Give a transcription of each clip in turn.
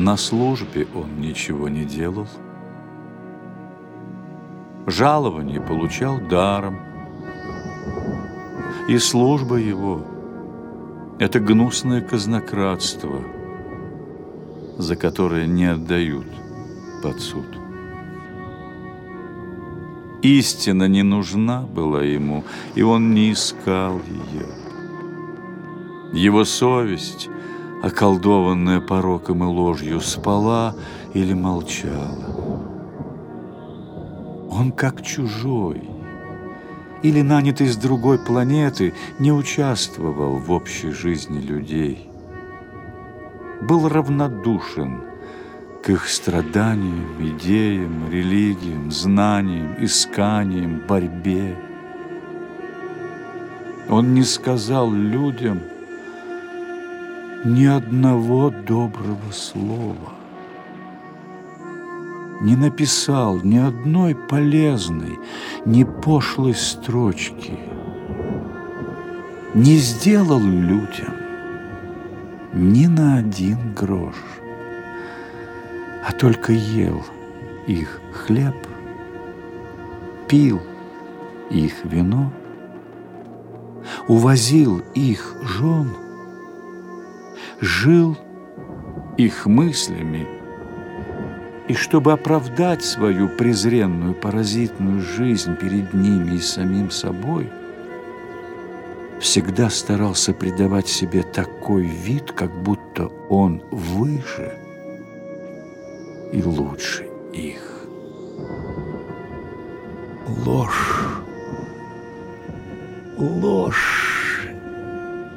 На службе он ничего не делал. Жалование получал даром. И служба его – это гнусное казнократство, за которое не отдают под суд. Истина не нужна была ему, и он не искал ее. Его совесть – околдованная пороком и ложью, спала или молчала. Он как чужой или нанятый с другой планеты не участвовал в общей жизни людей. Был равнодушен к их страданиям, идеям, религиям, знаниям, исканиям, борьбе. Он не сказал людям – ни одного доброго слова. Не написал ни одной полезной, ни пошлой строчки. Не сделал людям ни на один грош, а только ел их хлеб, пил их вино, увозил их жен – жил их мыслями, и чтобы оправдать свою презренную паразитную жизнь перед ними и самим собой, всегда старался придавать себе такой вид, как будто он выше и лучше их. Ложь, ложь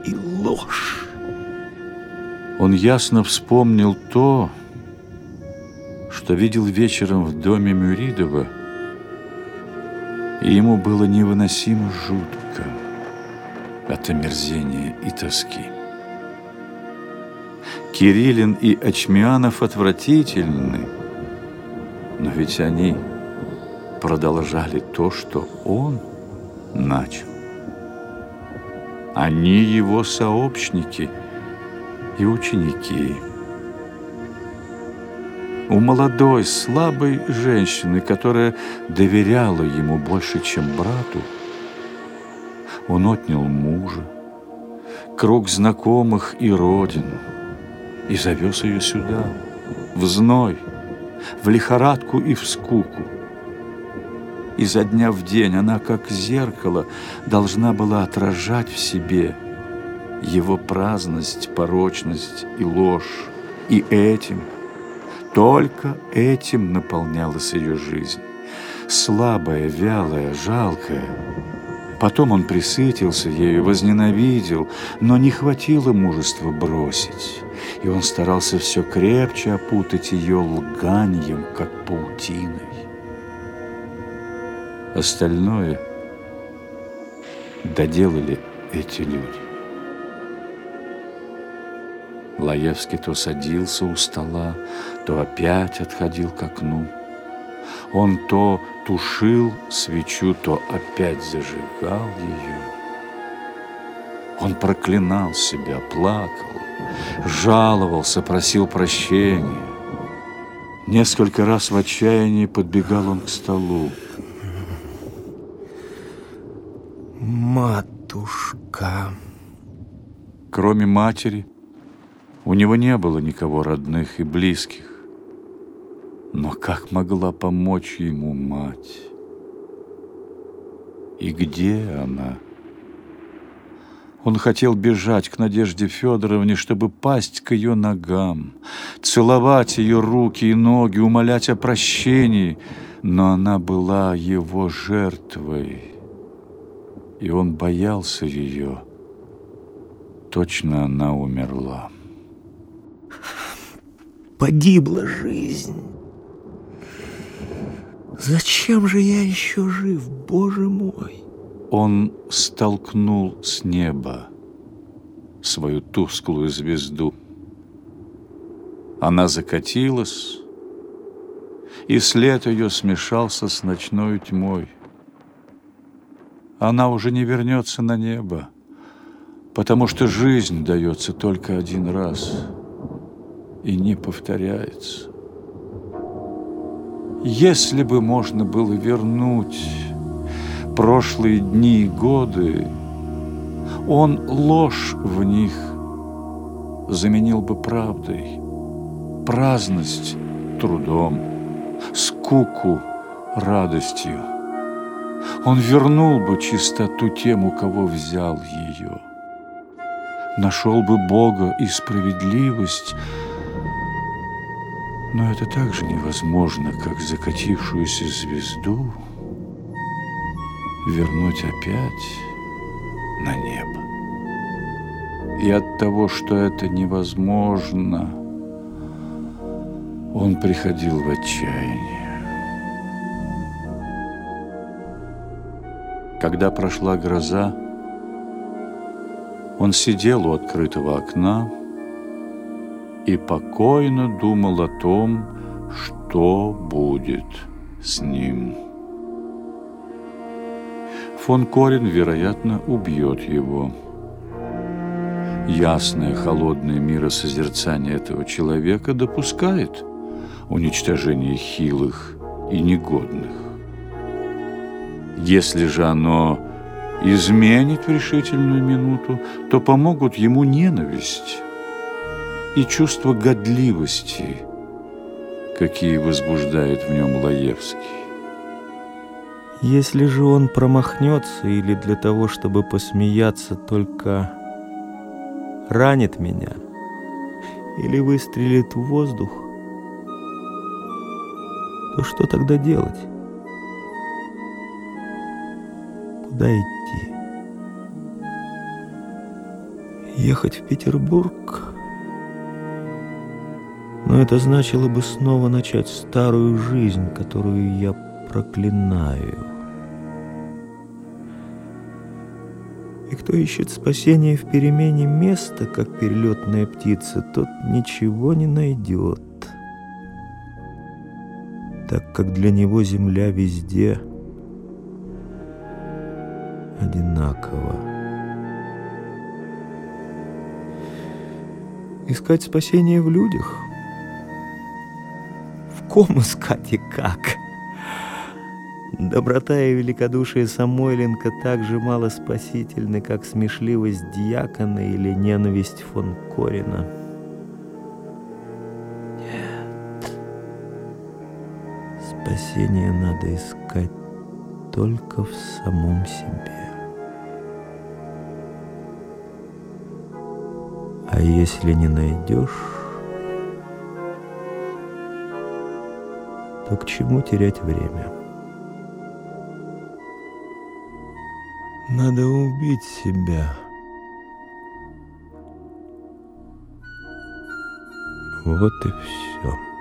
и ложь. Он ясно вспомнил то, что видел вечером в доме Мюридова, и ему было невыносимо жутко от омерзения и тоски. Кириллин и Очмианов отвратительны, но ведь они продолжали то, что он начал. Они его сообщники – и ученики. У молодой, слабой женщины, которая доверяла ему больше, чем брату, он отнял мужа, круг знакомых и родину, и завез ее сюда, в зной, в лихорадку и в скуку. Изо дня в день она, как зеркало, должна была отражать в себе – его праздность, порочность и ложь. И этим, только этим наполнялась ее жизнь. Слабая, вялая, жалкая. Потом он присытился ею, возненавидел, но не хватило мужества бросить. И он старался все крепче опутать ее лганием, как паутиной. Остальное доделали эти люди. Лаевский то садился у стола, то опять отходил к окну. Он то тушил свечу, то опять зажигал ее. Он проклинал себя, плакал, жаловался, просил прощения. Несколько раз в отчаянии подбегал он к столу. Матушка. Кроме матери, у него не было никого родных и близких. Но как могла помочь ему мать? И где она? Он хотел бежать к Надежде Федоровне, чтобы пасть к ее ногам, целовать ее руки и ноги, умолять о прощении, но она была его жертвой, и он боялся ее. Точно она умерла погибла жизнь. Зачем же я еще жив, Боже мой? Он столкнул с неба свою тусклую звезду. Она закатилась, и след ее смешался с ночной тьмой. Она уже не вернется на небо, потому что жизнь дается только один раз — и не повторяется. Если бы можно было вернуть прошлые дни и годы, он ложь в них заменил бы правдой, праздность трудом, скуку радостью. Он вернул бы чистоту тем, у кого взял ее. Нашел бы Бога и справедливость, но это так же невозможно, как закатившуюся звезду вернуть опять на небо. И от того, что это невозможно, он приходил в отчаяние. Когда прошла гроза, он сидел у открытого окна и покойно думал о том, что будет с ним. Фон Корин, вероятно, убьет его. Ясное, холодное миросозерцание этого человека допускает уничтожение хилых и негодных. Если же оно изменит в решительную минуту, то помогут ему ненависть и чувство годливости, какие возбуждает в нем Лаевский. Если же он промахнется или для того, чтобы посмеяться, только ранит меня или выстрелит в воздух, то что тогда делать? Куда идти? Ехать в Петербург? Но это значило бы снова начать старую жизнь, которую я проклинаю. И кто ищет спасения в перемене места, как перелетная птица, тот ничего не найдет, так как для него земля везде одинакова. Искать спасение в людях? Ком искать и как? Доброта и великодушие Самойленко так же мало спасительны, как смешливость дьякона или ненависть фон Корина. Нет. Спасение надо искать только в самом себе. А если не найдешь, то к чему терять время? Надо убить себя. Вот и все.